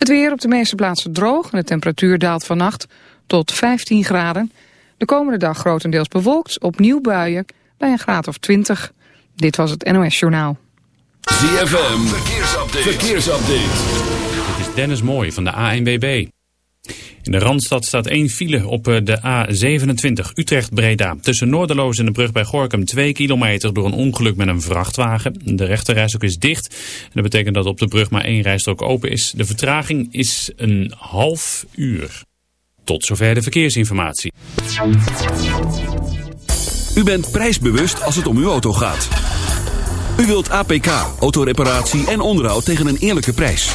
Het weer op de meeste plaatsen droog en de temperatuur daalt vannacht tot 15 graden. De komende dag grotendeels bewolkt, opnieuw buien bij een graad of 20. Dit was het NOS Journaal. ZFM, verkeersupdate. verkeersupdate. Dit is Dennis Mooij van de ANWB. In de Randstad staat één file op eh, de A27 Utrecht-Breda. Tussen Noorderloos en de brug bij Gorkum 2 kilometer door een ongeluk met een vrachtwagen. De rechterrijstrook is dicht. Dat betekent dat op de brug maar één rijstrook open is. De vertraging is een half uur. Tot zover de verkeersinformatie. U bent prijsbewust als het om uw auto gaat. U wilt APK, autoreparatie en onderhoud tegen een eerlijke prijs.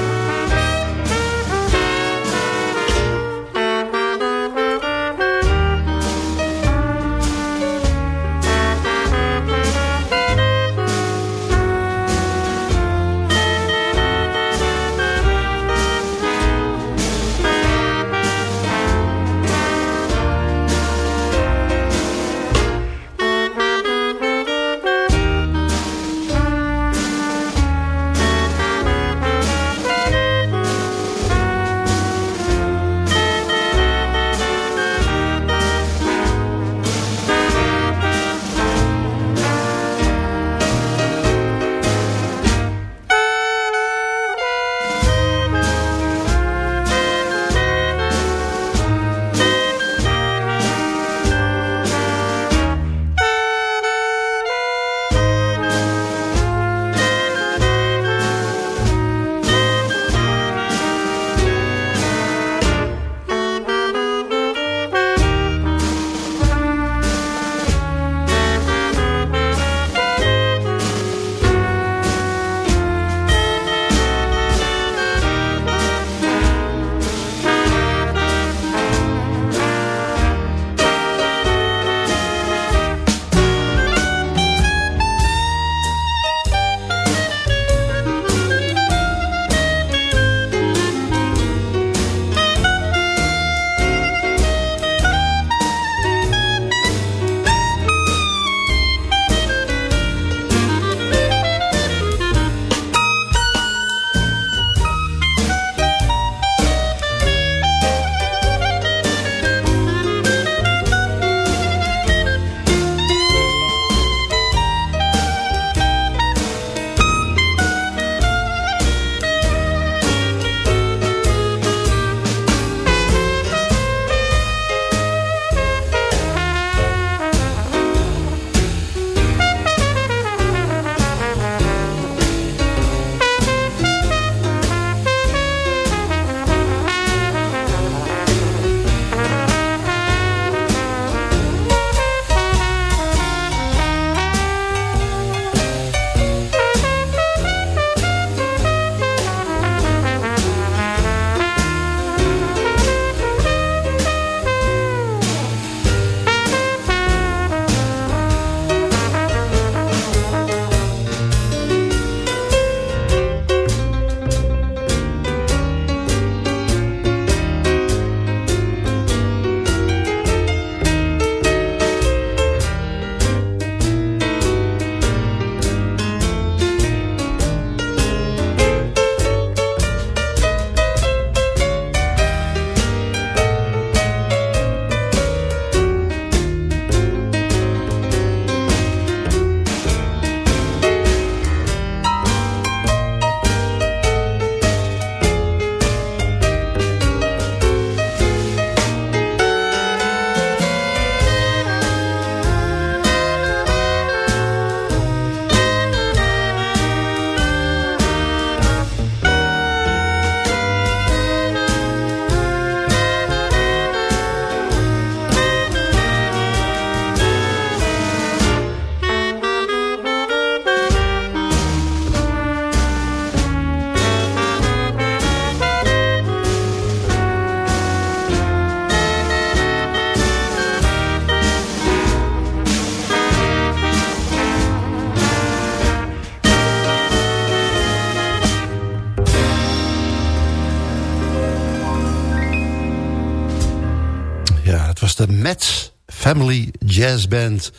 Family Jazz Band...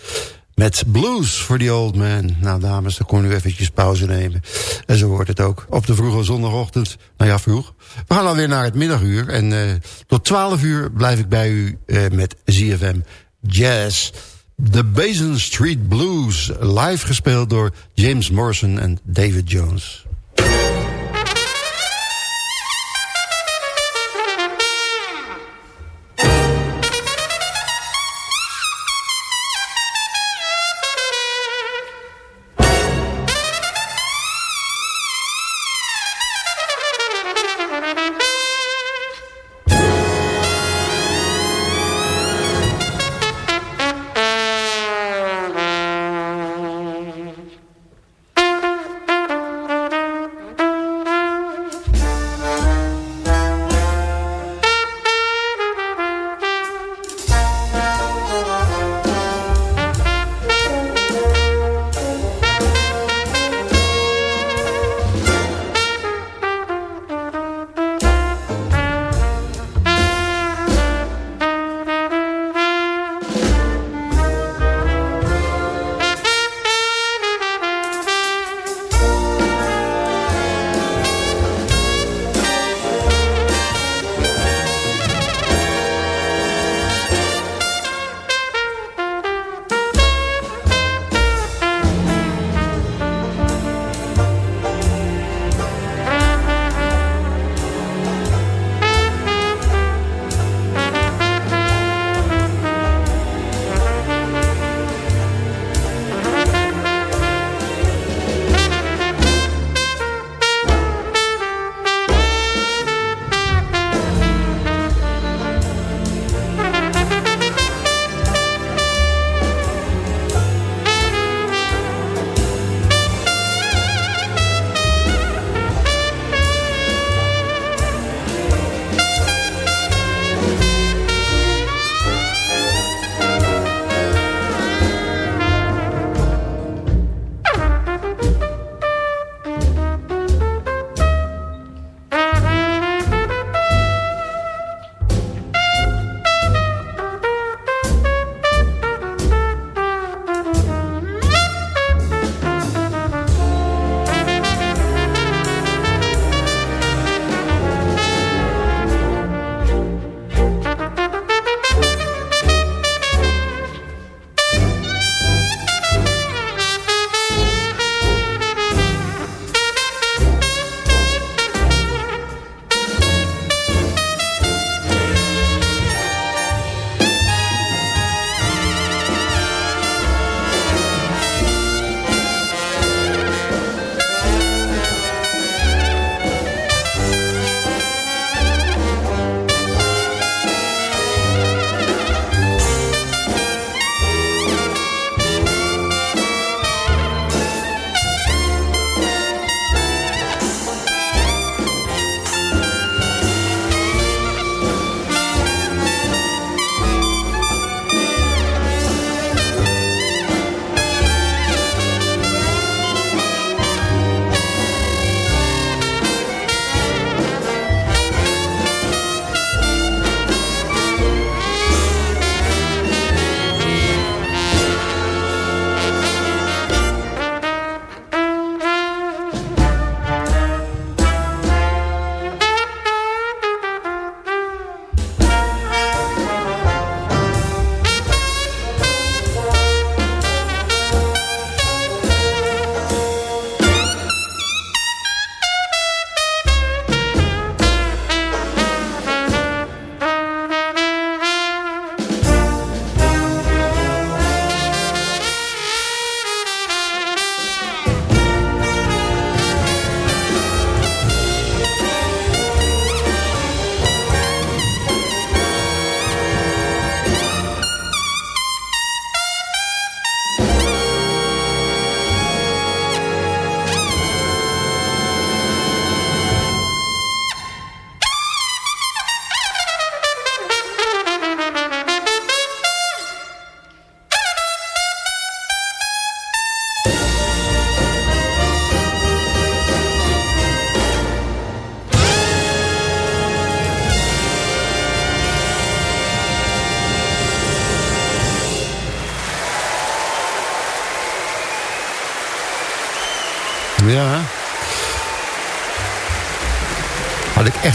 met Blues for the Old Man. Nou dames, dan kon u eventjes pauze nemen. En zo wordt het ook op de vroege zondagochtend. Nou ja, vroeg. We gaan alweer naar het middaguur. En uh, tot 12 uur blijf ik bij u uh, met ZFM Jazz... The Basin Street Blues, live gespeeld door James Morrison en David Jones.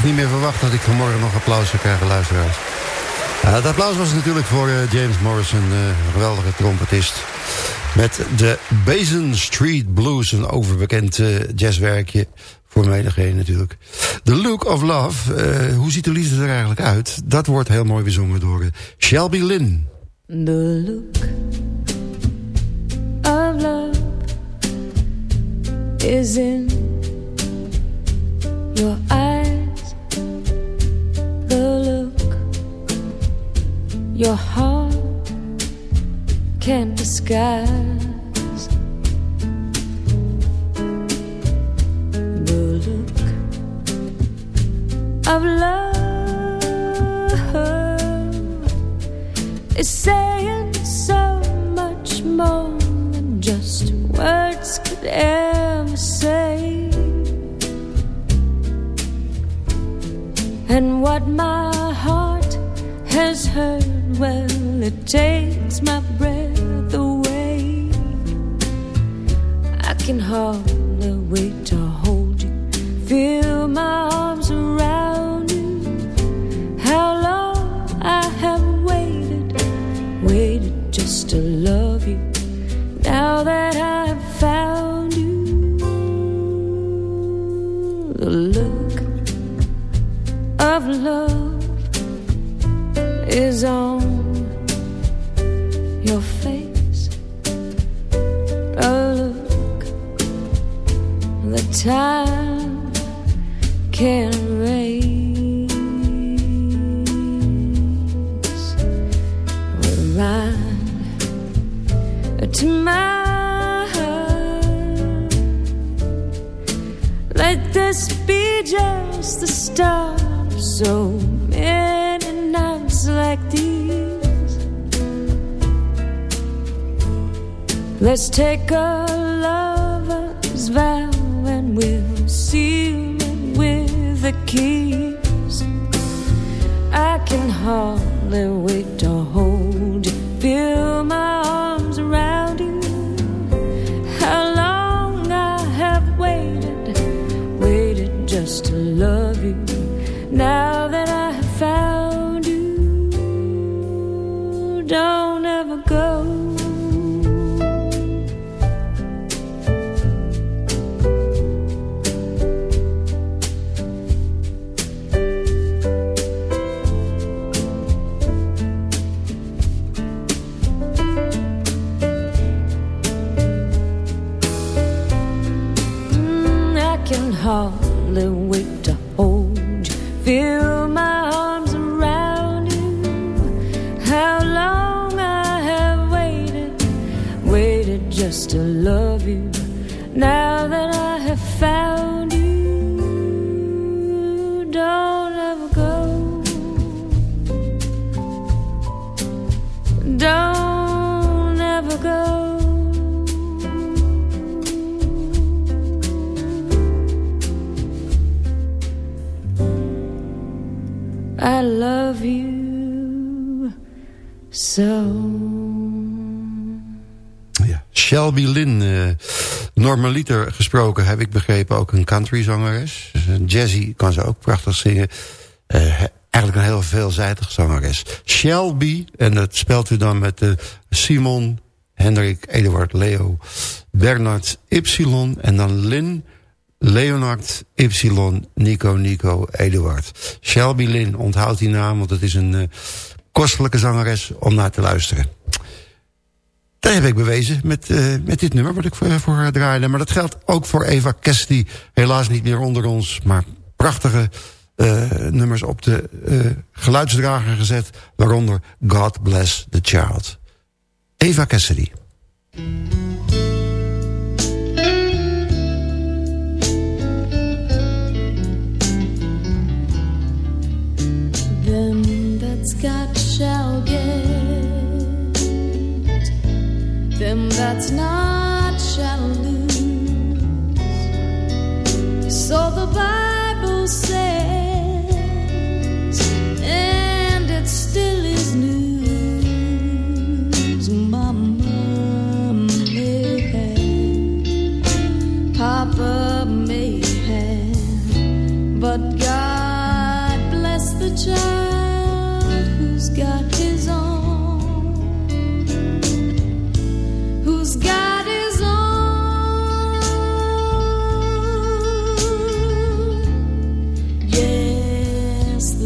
Niet meer verwacht dat ik vanmorgen nog applaus zou krijgen, luisteraars. Ja, het applaus was natuurlijk voor uh, James Morrison, uh, een geweldige trompetist. Met de Basin Street Blues, een overbekend uh, jazzwerkje. Voor menigeen natuurlijk. The Look of Love, hoe ziet de liefde er eigenlijk uit? Dat wordt heel mooi bezongen door Shelby Lynn. The look of love is in your eyes. Your heart can't disguise. The look of love is saying so much more than just words could ever say. And what my heart has heard, well, it takes my breath away. I can hardly wait to hold you, feel my arms around you. How long I have waited, waited just to love you. Now that I've found you, the look of love is on time can erase. Remind to my heart. Let this be just the start so many nights like these. Let's take a lover's vow the keys. I can hardly wait to hold you, feel my arms around you. How long I have waited, waited just to love you. Now normaliter gesproken heb ik begrepen ook een countryzangeres. Dus een jazzy kan ze ook prachtig zingen. Eh, eigenlijk een heel veelzijdig zangeres. Shelby, en dat spelt u dan met de Simon, Hendrik, Eduard, Leo, Bernard, Ypsilon en dan Lynn, Leonard, Ypsilon, Nico, Nico, Eduard. Shelby Lynn, onthoud die naam, want het is een eh, kostelijke zangeres om naar te luisteren. Dat heb ik bewezen met, eh, met dit nummer wat ik voor, voor haar draaide. Maar dat geldt ook voor Eva Cassidy. Helaas niet meer onder ons, maar prachtige eh, nummers op de eh, geluidsdrager gezet. Waaronder God Bless the Child. Eva Cassidy. That's not shall lose. So the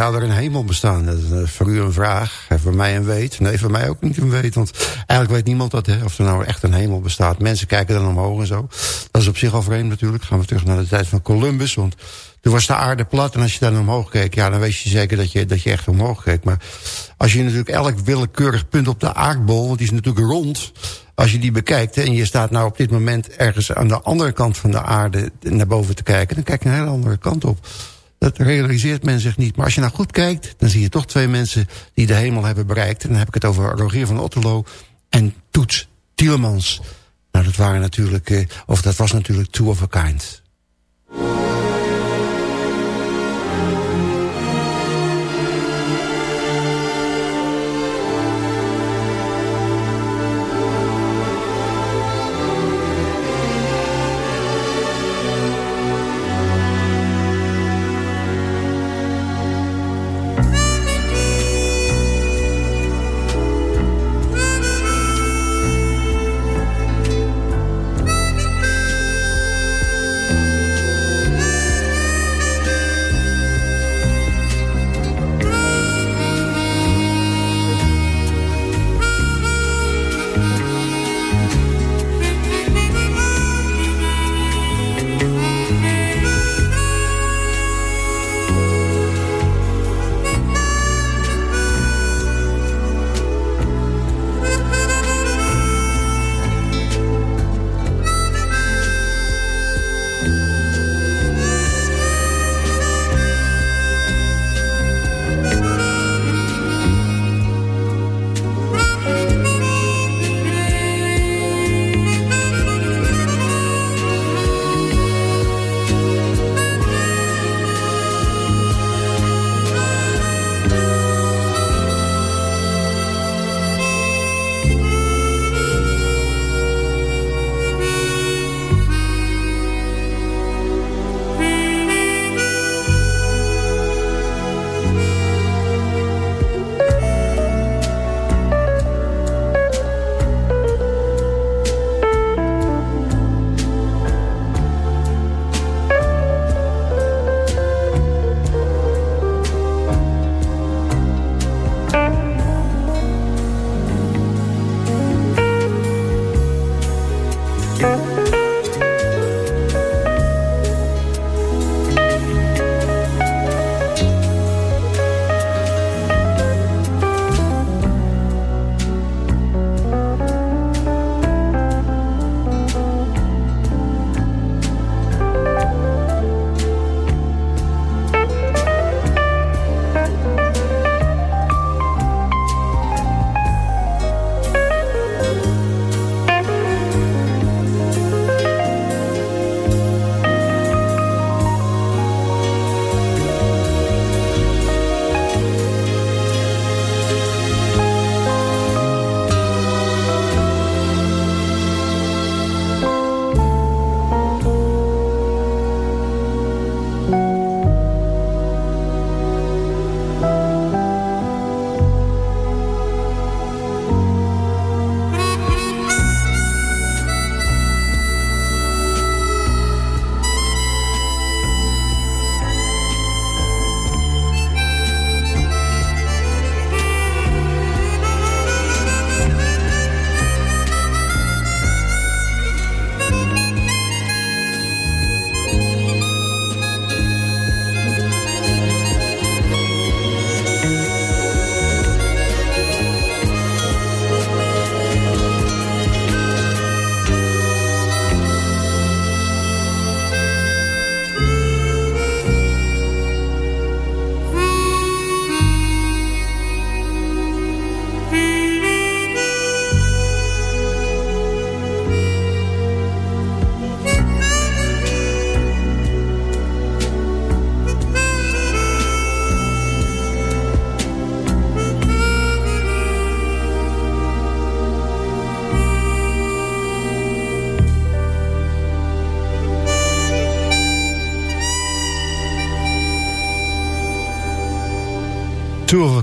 zou er een hemel bestaan? Dat is eh, voor u een vraag. En voor mij een weet. Nee, voor mij ook niet een weet. Want eigenlijk weet niemand dat, hè, of er nou echt een hemel bestaat. Mensen kijken dan omhoog en zo. Dat is op zich al vreemd natuurlijk. Gaan we terug naar de tijd van Columbus. Want toen was de aarde plat. En als je dan omhoog keek, ja, dan weet je zeker dat je, dat je echt omhoog keek. Maar als je natuurlijk elk willekeurig punt op de aardbol... want die is natuurlijk rond als je die bekijkt... en je staat nou op dit moment ergens aan de andere kant van de aarde... naar boven te kijken, dan kijk je een hele andere kant op. Dat realiseert men zich niet. Maar als je nou goed kijkt, dan zie je toch twee mensen... die de hemel hebben bereikt. En dan heb ik het over Rogier van Otterlo en Toets Tielemans. Nou, dat waren natuurlijk... Eh, of dat was natuurlijk two of a kind.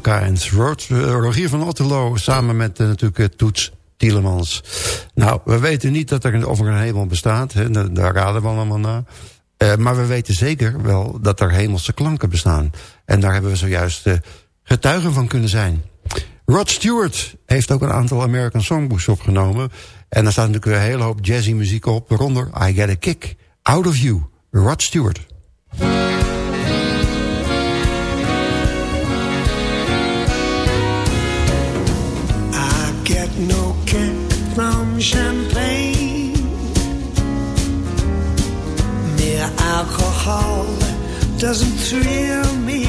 Kind. Rogier van Otterlo samen met uh, natuurlijk uh, Toets Tielemans. Nou, we weten niet dat er of er een hemel bestaat. Hè, daar raden we allemaal naar. Maar we weten zeker wel dat er hemelse klanken bestaan. En daar hebben we zojuist getuigen van kunnen zijn. Rod Stewart heeft ook een aantal American Songbooks opgenomen. En daar staat natuurlijk een hele hoop jazzy muziek op. Waaronder I Get a Kick Out of You. Rod Stewart. Champagne. Mere alcohol doesn't thrill me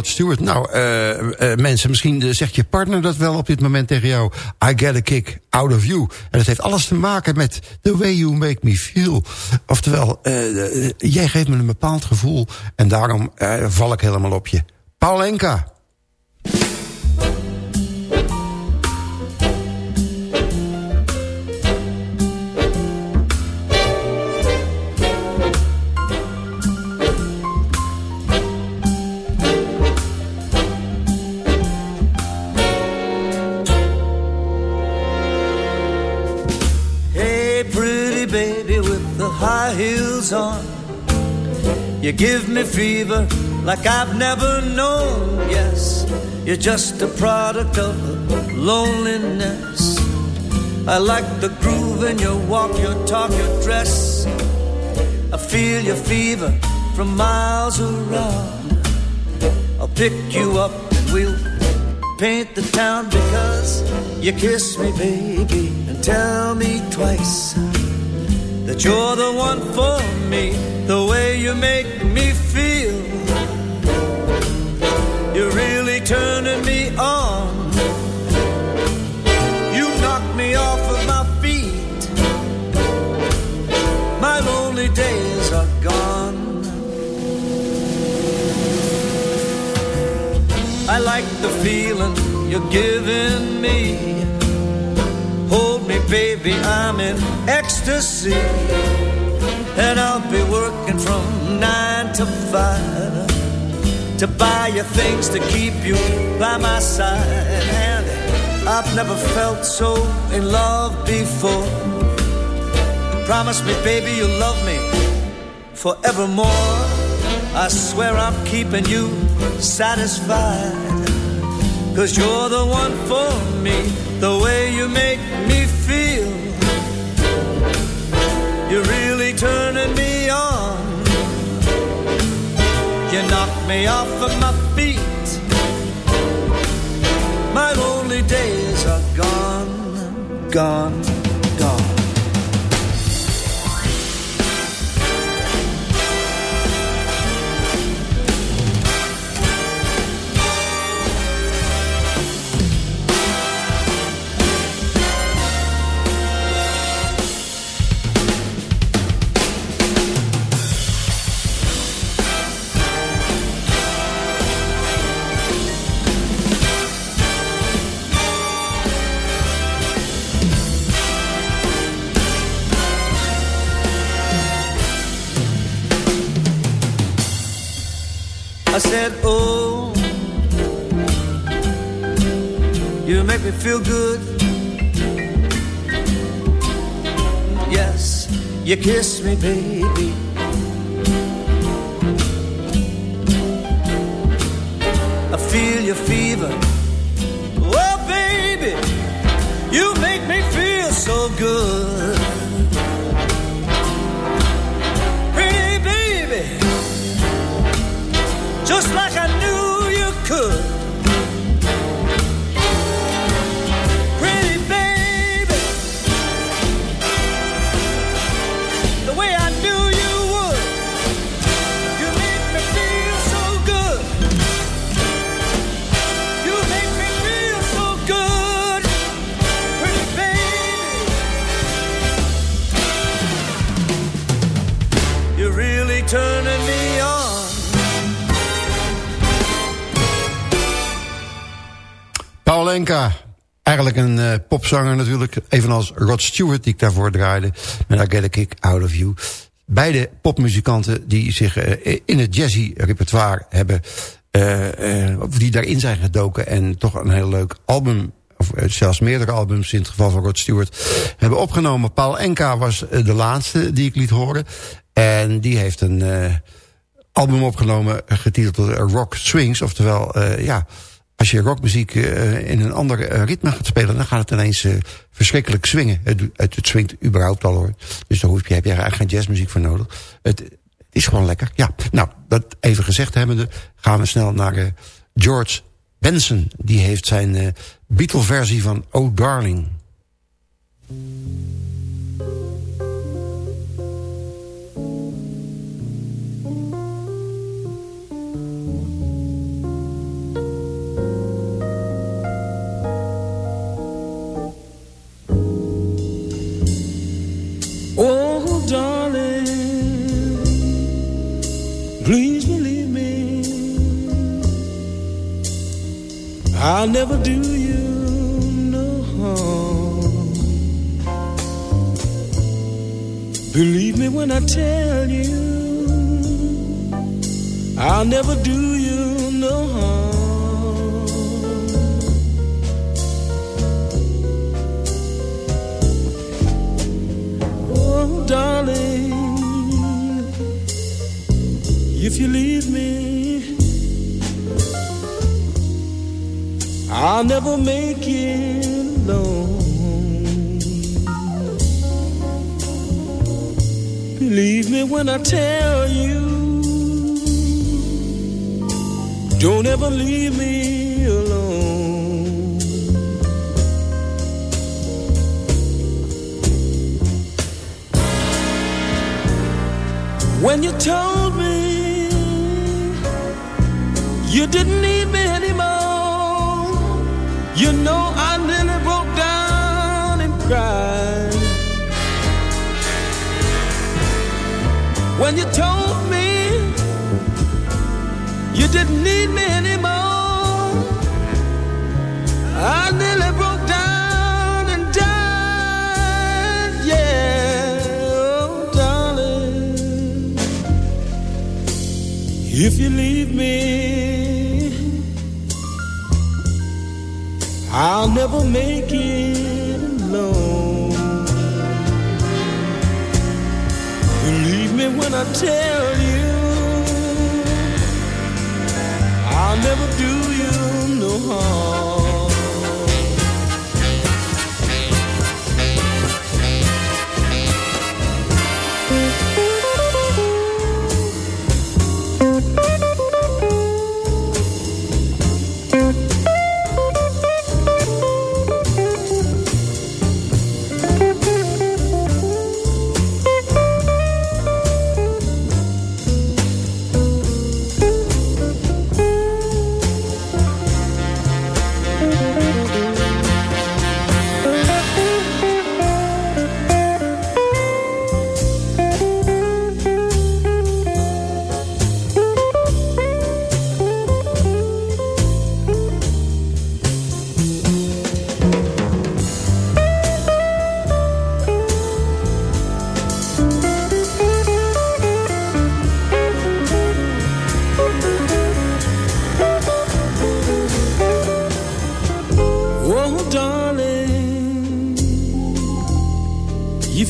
Rod Stewart. Nou, eh, eh, mensen, misschien eh, zegt je partner dat wel op dit moment tegen jou. I get a kick out of you. En dat heeft alles te maken met the way you make me feel. Oftewel, jij geeft me een bepaald gevoel. En daarom val ik helemaal op je. Paulenka. Heels on. You give me fever like I've never known. Yes, you're just a product of loneliness. I like the groove in your walk, your talk, your dress. I feel your fever from miles around. I'll pick you up and we'll paint the town because you kiss me, baby, and tell me twice that you're the one for me, the way you make me feel. You're really turning me on. You knock me off of my feet. My lonely days are gone. I like the feeling you're giving me. Me, baby, I'm in ecstasy. And I'll be working from nine to five to buy you things to keep you by my side. And I've never felt so in love before. Promise me, baby, you'll love me forevermore. I swear I'm keeping you satisfied. Cause you're the one for me, the way you make me You knock me off of my feet. My lonely days are gone, gone. Feel good. Yes, you kiss me, baby. Popzanger natuurlijk. Evenals Rod Stewart die ik daarvoor draaide. Met I Get A Kick Out Of You. Beide popmuzikanten die zich uh, in het jazzy repertoire hebben... Of die daarin zijn gedoken en toch een heel leuk album of zelfs meerdere albums in het geval van Rod Stewart, hebben opgenomen. Paul Enka was de laatste die ik liet horen. En die heeft een album opgenomen getiteld Rock Swings. Oftewel, ja, als je rockmuziek uh, in een ander uh, ritme gaat spelen... dan gaat het ineens verschrikkelijk swingen. Het, het, het swingt überhaupt al hoor. Dus daar hoef je, heb je eigenlijk geen jazzmuziek voor nodig. Het, het, is gewoon lekker. Ja, nou, dat even gezegd hebbende... gaan we snel naar George Benson. Die heeft zijn Beatle-versie van Oh Darling. I'll never do you no harm. Believe me when I tell you, I'll never do you no harm. Oh, darling, if you leave me, I'll never make it alone. Believe me when I tell you, don't ever leave me alone. When you told me you didn't need me anymore, you know I nearly broke down and cried When you told me You didn't need me anymore I nearly broke down and died. Yeah, oh darling. If you leave me I'll never make it alone. Believe me when I tell you, I'll never do you no harm.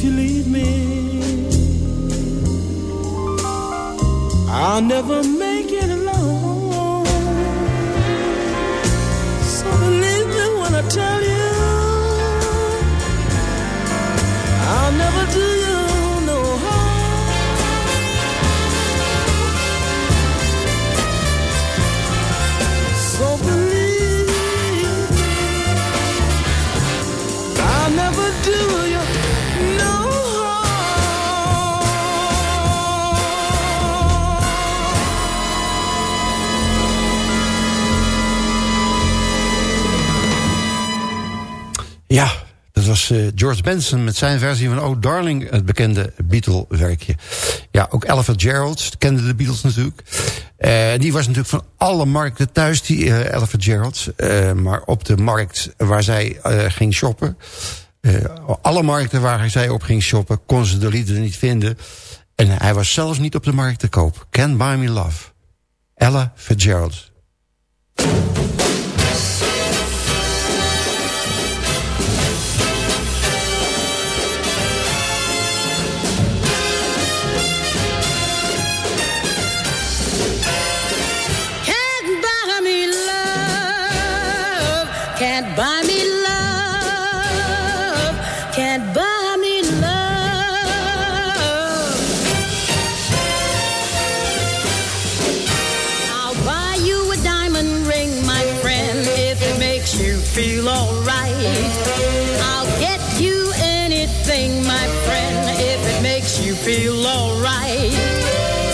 If you leave me, I'll never eh, George Benson met zijn versie van Oh Darling, het bekende Beatle-werkje. Ja, ook Ella Gerald kende de Beatles natuurlijk. Eh, die was natuurlijk van alle markten thuis, die uh, Ella Gerald. Eh, maar op de markt waar zij eh, ging shoppen... eh, alle markten waar zij op ging shoppen, kon ze de liederen niet vinden. En hij was zelfs niet op de markt te koop. Can Buy Me Love. Ella Fitzgerald. Feel alright.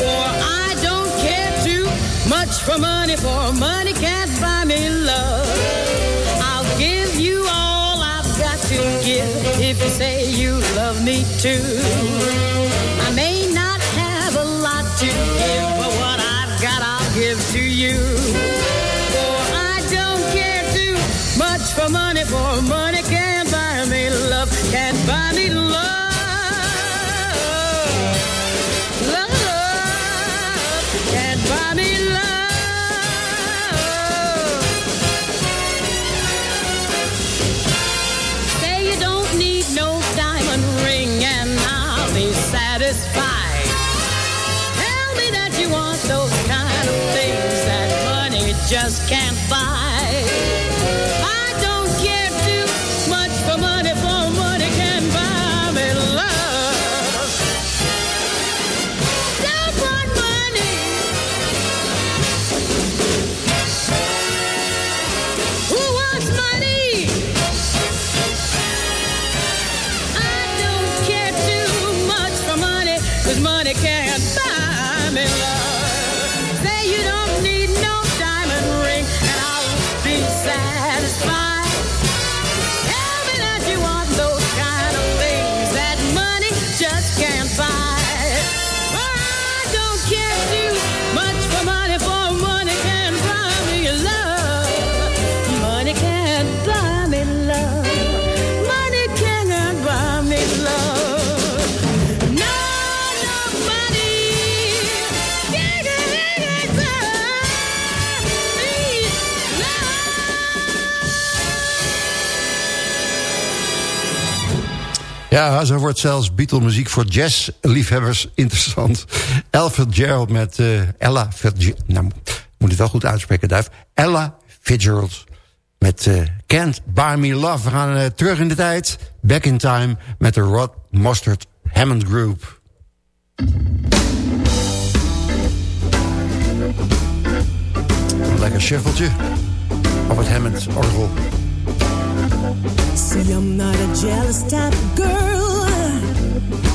For I don't care too much for money, for money can't buy me love. I'll give you all I've got to give if you say you love me too. Can't buy. Ja, zo wordt zelfs Beatle-muziek voor jazz-liefhebbers interessant. Ella Fitzgerald met uh, Ella Fitzgerald... Nou, moet het wel goed uitspreken, Duif. Ella Fitzgerald met uh, Can't Buy Me Love. We gaan uh, terug in de tijd. Back in Time met de Rod Mustard Hammond Group. Lekker shuffletje op het Hammond orgel. See, I'm not a jealous type of girl.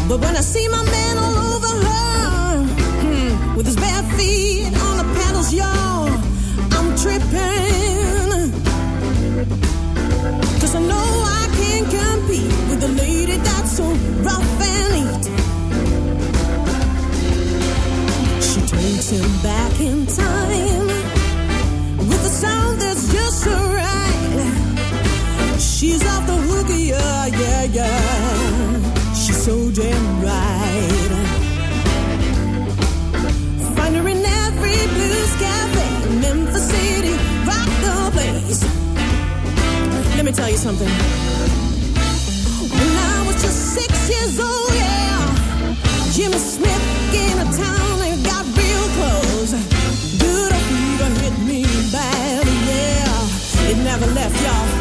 But when I see my man all over her, hmm, with his bare feet on the pedals, y'all, I'm tripping. Cause I know I can't compete with a lady that's so rough and neat. She takes him back in time with a sound that's just right. She's off the hook, yeah, yeah, yeah. She's so damn right. Find her in every blues cafe, Memphis City, rock the place. Let me tell you something. When I was just six years old, yeah, Jimmy Smith came to town and got real close. Good fever hit me bad, yeah. It never left, y'all.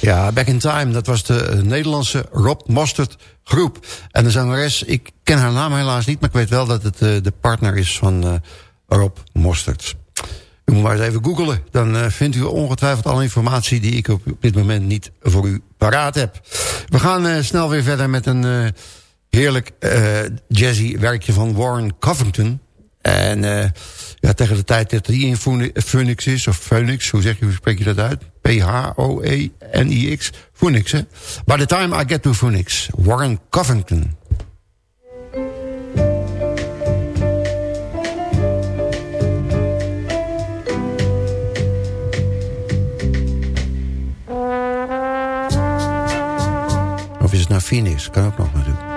Ja, Back in Time, dat was de eh, Nederlandse Rob Mostert groep. En de zangeres, ik ken haar naam helaas niet... maar ik weet wel dat het eh, de partner is van eh, Rob Mostert. U moet maar eens even googelen. Dan vindt u ongetwijfeld alle informatie... die ik op dit moment niet voor u paraat heb. We gaan snel weer verder met een heerlijk jazzy werkje van Warren Covington. En ja, tegen de tijd dat hij in Phoeni- Phoenix is, of Phoenix, hoe zeg je, hoe spreek je dat uit? P-H-O-E-N-I-X. Phoenix, hè? By the time I get to Phoenix, Warren Covington. Of is het nou Phoenix? Kan ook nog natuurlijk. weer.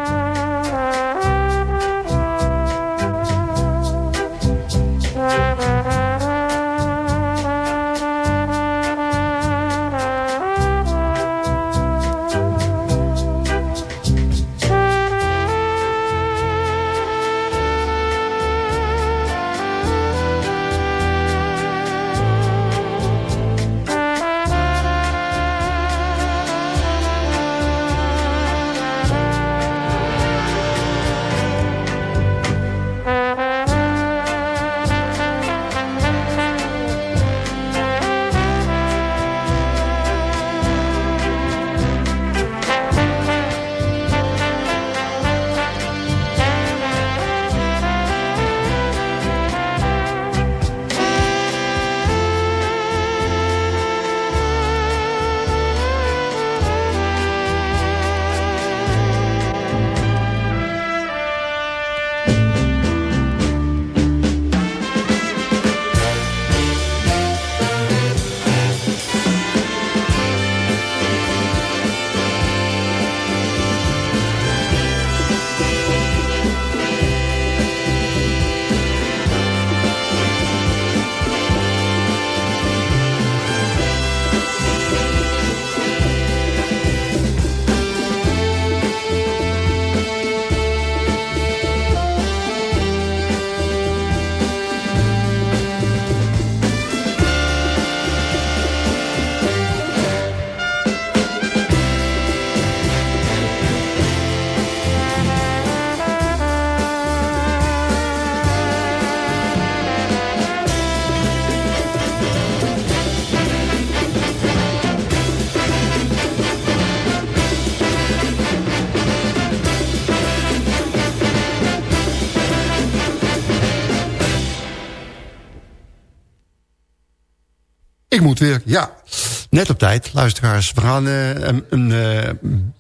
Net op tijd, luisteraars. We gaan eh, een, een, eh,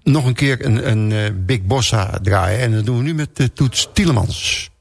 nog een keer een, een eh, Big Bossa draaien. En dat doen we nu met uh, Toets Tielemans.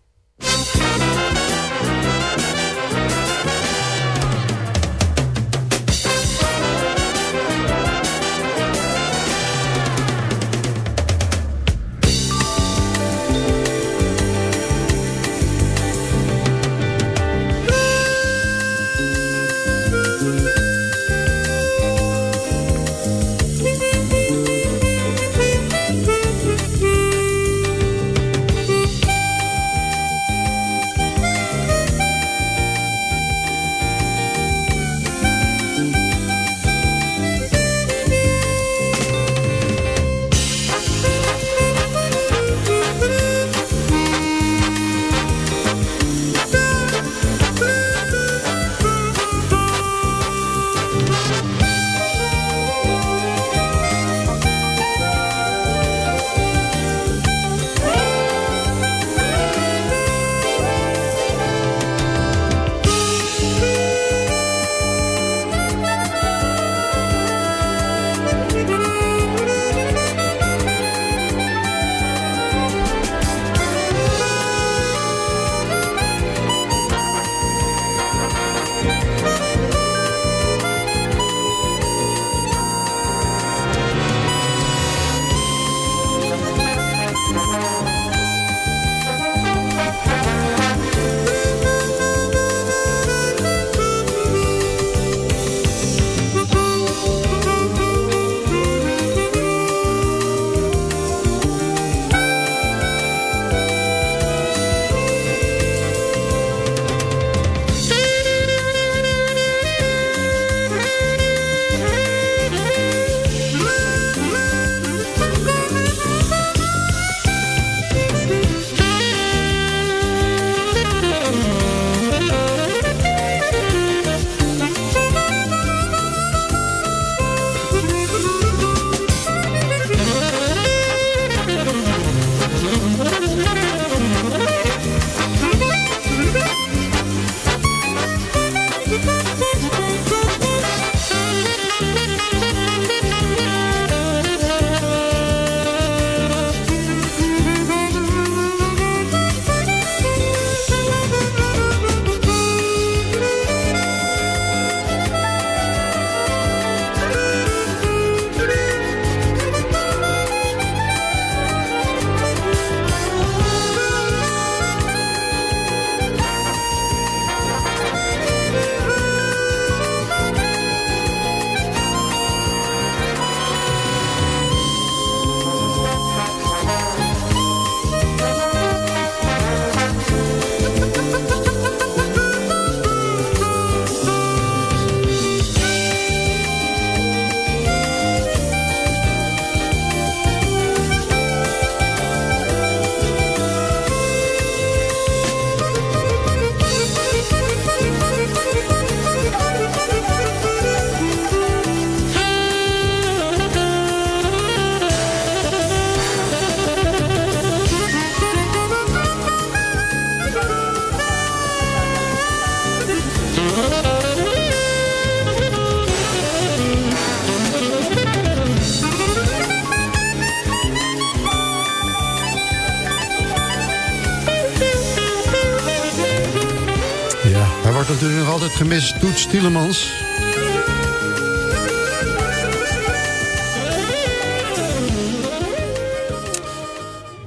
Toets Tielemans.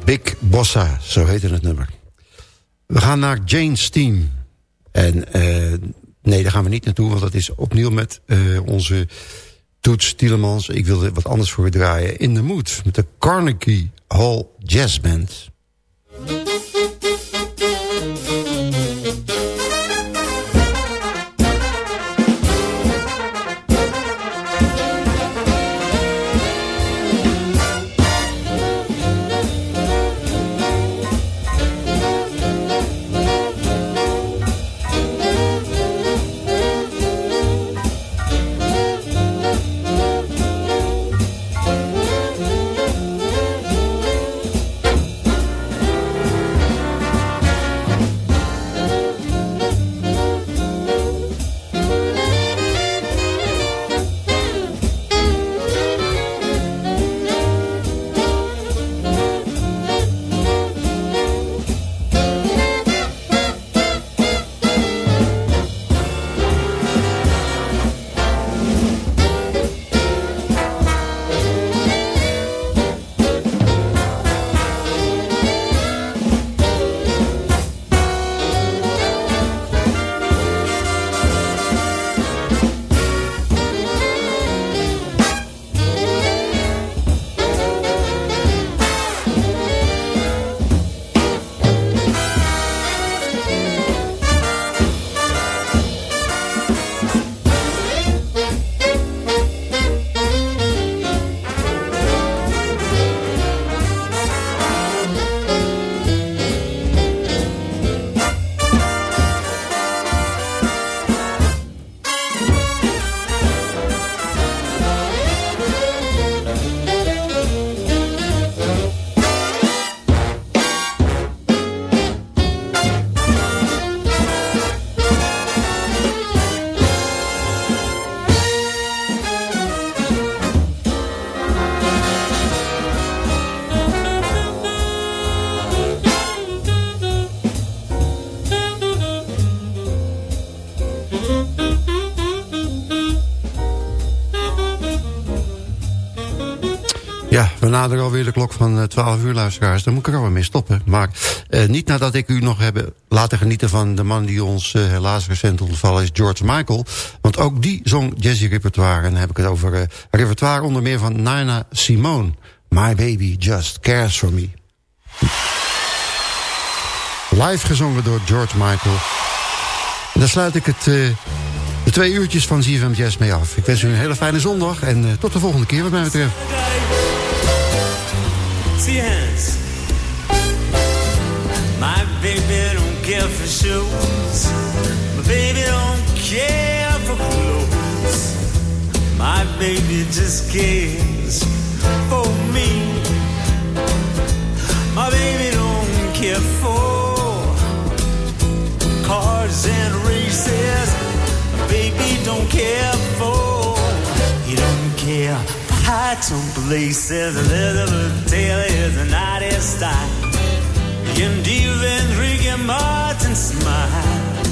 Big Bossa, zo heette het nummer. We gaan naar Jane's Team. En eh, nee, daar gaan we niet naartoe, want dat is opnieuw met eh, onze Toets Tielemans. Ik wilde wat anders voor je draaien. In the Mood, met de Carnegie Hall Jazz Band. Naderen alweer de klok van eh, 12 uur, luisteraars. Daar moet ik er alweer mee stoppen. Maar eh, niet nadat ik u nog heb laten genieten van de man die ons eh, helaas recent ontvallen is, George Michael. Want ook die zong jazzy repertoire. En dan heb ik het over eh, repertoire onder meer van Nina Simone. My baby just cares for me. Live gezongen door George Michael. En daar sluit ik het, eh, de twee uurtjes van ZFM Jazz mee af. Ik wens u een hele fijne zondag en eh, tot de volgende keer wat mij betreft. Hands. My baby don't care for shoes. My baby don't care for clothes. My baby just cares for me. My baby don't care for cars and races. My baby don't care for. He don't care places. Elizabeth Taylor is an artist style. And even Ricky Martin smile.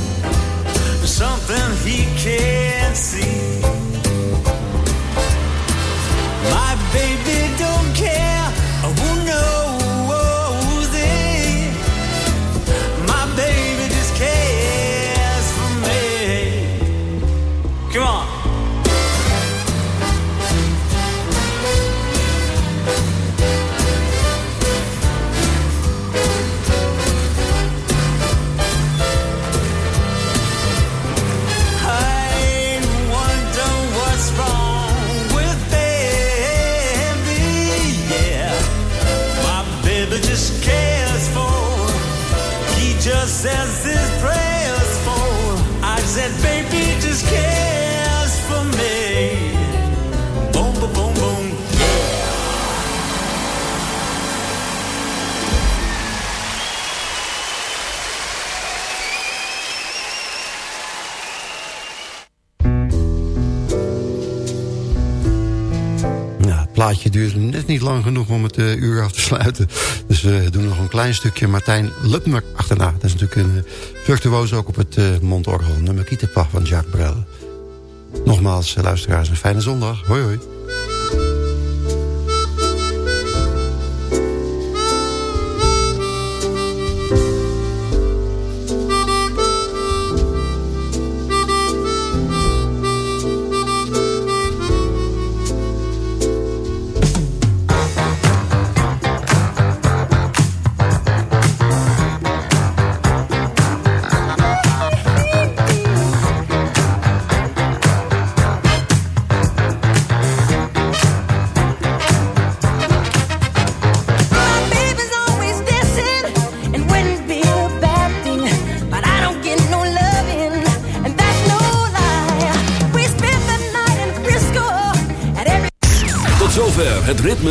Something he can't see. My baby don't care who knows duurde net niet lang genoeg om het eh, uur af te sluiten. Dus we doen nog een klein stukje Martijn Lupmer achterna. Dat is natuurlijk een uh, virtuoos ook op het uh, mondorgel. Nummer Kietenpach van Jacques Brel. Nogmaals, eh, luisteraars, een fijne zondag. Hoi hoi.